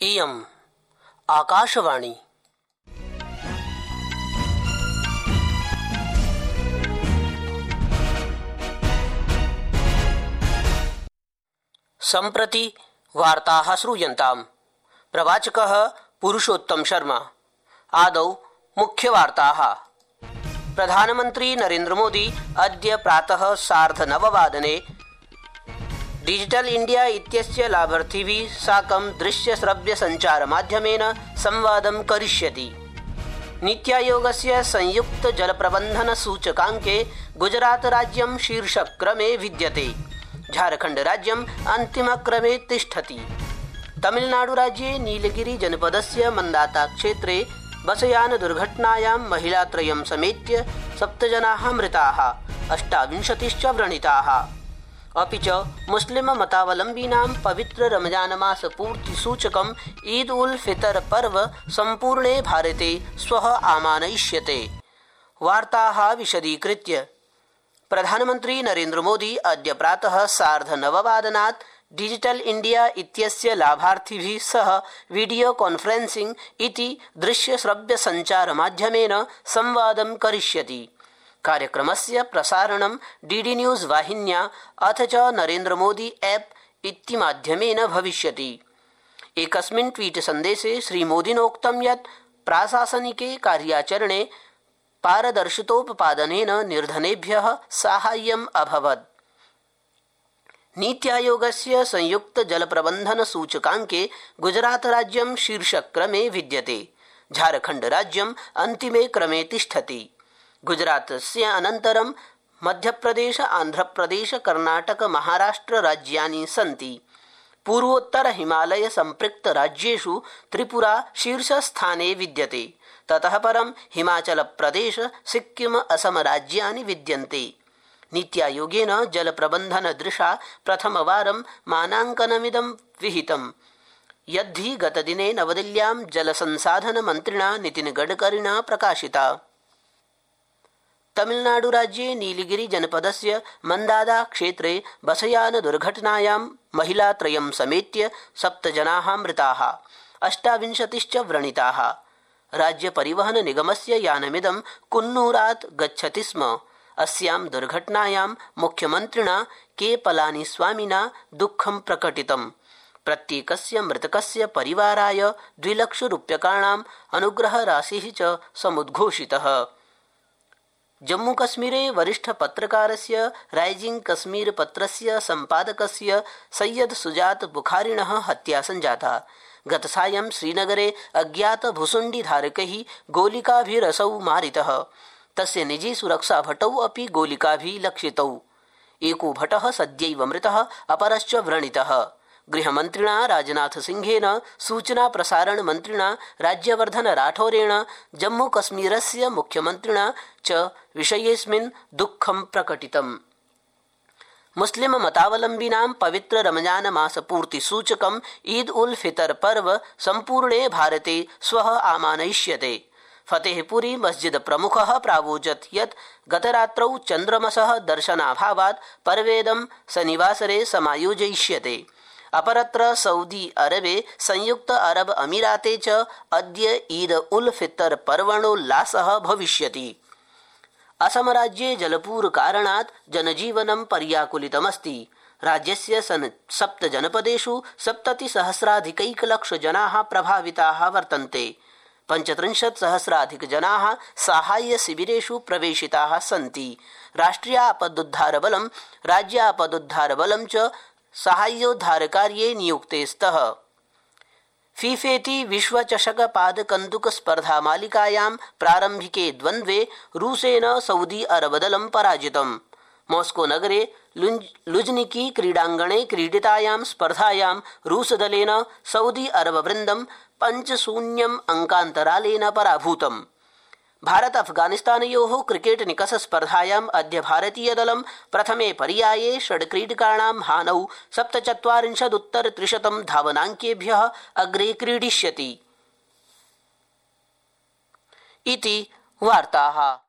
इयम् आकाशवाणी। सम्प्रति वार्ताः श्रूयन्ताम्। प्रवाचकः पुरुषोत्तम शर्मा। आदौ मुख्यवार्ताः प्रधानमन्त्री नरेन्द्रमोदी अद्य प्रातः सार्धनववादने डिजिटल इण्डिया इत्यस्य लाभार्थिभिः साकं दृश्यश्रव्यसञ्चारमाध्यमेन संवादं करिष्यति। नीत्यायोगस्य संयुक्त जल जलप्रबन्धन सूचकाङ्के गुजरातराज्यं शीर्षक्रमे विद्यते। झारखण्डराज्यम् अन्तिमक्रमे तिष्ठति। तमिलनाडुराज्ये नीलगिरी जनपदस्य मन्दाता क्षेत्रे बसयान दुर्घटनायां महिलात्रयं समेत्य सप्तजनाः मृताः, अष्टाविंशतिश्च व्रणिताः। अपि च मुस्लिम मतावलम्बिनां पवित्र रमजानमास पूर्ति सूचकम् ईद उल फितर पर्व सम्पूर्णे भारते श्वः आमानयिष्यते। वार्ताः विशदीकृत्य। प्रधानमन्त्री नरेन्द्रमोदी अद्य प्रातः सार्धनववादनात् डिजिटल इण्डिया इत्यस्य लाभार्थिभिः सह वीडियो कॉन्फ्रेंसिंग इति दृश्यश्रव्यसञ्चारमाध्यमेन संवादं करिष्यति। कार्यक्रमस्य प्रसारणं डीडी न्यूज़ वाहिन्या, अथ च नरेन्द्रमोदी ऐप इतिमाध्यमेन भविष्यति। एकस्मिन् ट्वीट सन्देशे श्रीमोदिनोक्तं यत् प्राशासनिके कार्याचरणे पारदर्शितोपपादनेन निर्धनेभ्यः साहाय्यम् अभवत्। नीत्यायोगस्य संयुक्त जलप्रबन्धन सूचकाङ्के गुजरातराज्यं शीर्षक्रमे विद्यते। झारखण्डराज्यम् अन्तिमे क्रमे तिष्ठति। गुजरातस्य अनन्तरं मध्यप्रदेश आन्ध्रप्रदेश कर्णाटक महाराष्ट्र राज्यानि सन्ति। पूर्वोत्तर हिमालय सम्पृक्त राज्येषु त्रिपुरा शीर्षस्थाने विद्यते। ततः परं हिमाचलप्रदेश सिक्किम, असम राज्यानि विद्यन्ते। नीत्यायोगेन जलप्रबन्धनदृशा प्रथमवारं मानाङ्कनमिदं विहितम्। यद्धि गतदिने नवदिल्ल्यां जलसंसाधनमन्त्रिणा नितिनगडकरिणा प्रकाशिता। तमिलनाडुराज्ये नीलगिरी जनपदस्य मन्दादा क्षेत्रे बसयान दुर्घटनायां महिलात्रयं समेत्य सप्तजनाः मृताः, अष्टाविंशतिश्च व्रणिताः। राज्यपरिवहन निगमस्य यानमिदं कुन्नूरात् गच्छति स्म। अस्यां दुर्घटनायां मुख्यमन्त्रिणा के पलानीस्वामिना दुःखं प्रकटितम्। प्रत्येकस्य मृतकस्य परिवाराय द्विलक्षरूप्यकाणाम् अनुग्रहराशिः च समुद्घोषितः। जम्मूकश्मीरे वरिष्ठपत्रकारस्य राइजिंग कश्मीर पत्रस्य सम्पादकस्य सैयद सुजात बुखारिणः हत्या सञ्जाता गतसायं श्रीनगरे अज्ञात भुसुण्डिधारकैः गोलिकाभिरसौ मारितः। तस्य निजी सुरक्षाभटौ अपि गोलिकाभिः लक्षितौ एको भटः सद्यैव मृतः, अपरश्च व्रणितः। गृहमन्त्रिणा राजनाथसिंहेन सूचना प्रसारण मन्त्रिणा राज्यवर्धन राठौरेण, जम्मूकश्मीरस्य मुख्यमन्त्रिणा च विषयेऽस्मिन् दुःखं प्रकटितम्। मुस्लिम मतावलम्बिनां पवित्र रमज़ान मास पूर्ति सूचकम् ईद उल फितर पर्व सम्पूर्णे भारते श्वः आमानयिष्यते। फतेहपुरी मस्जिद प्रमुखः प्रावोचत् यत् गतरात्रौ चन्द्रमसः दर्शनाभावात् पर्वेदं शनिवासरे समायोजयिष्यते। अपरत्र सौदी अरबे संयुक्त अरब अमीराते च अद्य ईद उल फितर पर्वणोल्लासः भविष्यति। असमराज्ये जलपूरकारणात् जनजीवनं पर्याकुलितमस्ति। राज्यस्य सप्तजनपदेषु सप्ततिसहस्राधिकैकलक्षजनाः प्रभाविताः वर्तन्ते। पञ्चत्रिंशत् सहस्राधिकजनाः साहाय्यशिबिरेषु प्रवेशिताः सन्ति। राष्ट्रियापदुद्धारबलं राज्यापदुद्धारबलं च साहाय्योद्धारकार्ये नियुक्ते स्तः फीफेति विश्वचषक पादकन्दुक प्रारम्भिके द्वन्द्वे रूसेन सऊदी अरबदलं पराजितम्। मॉस्को नगरे लुझनिकी क्रीडाङ्गणे क्रीडितायां स्पर्धायां रूसदलेन सऊदी अरबवृन्दं पञ्चशून्यम् अङ्कान्तरालेन पराभूतम्। भारत अफगानिस्तानयोः क्रिकेट निकष स्पर्धायाम् अद्य भारतीयदलं प्रथमे पर्याये षड्क्रीडकाणां हानौ सप्तचत्वारिंशदुत्तर त्रिशतं धावनाङ्केभ्यः अग्रे क्रीडिष्यति। इति वार्ताः।